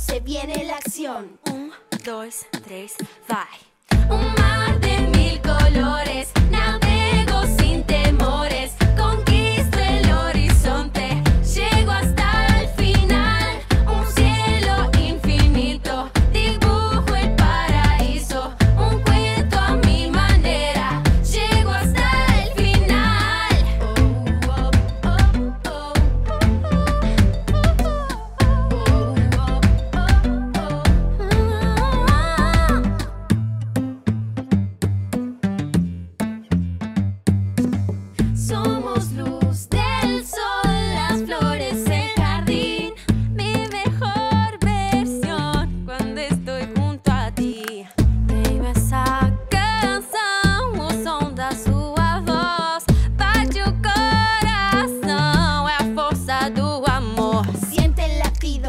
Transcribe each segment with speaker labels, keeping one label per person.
Speaker 1: se viene la acción.
Speaker 2: Un, dos, tres, bye.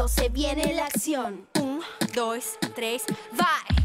Speaker 1: se viene la acción.
Speaker 2: Un, dos, tres, va.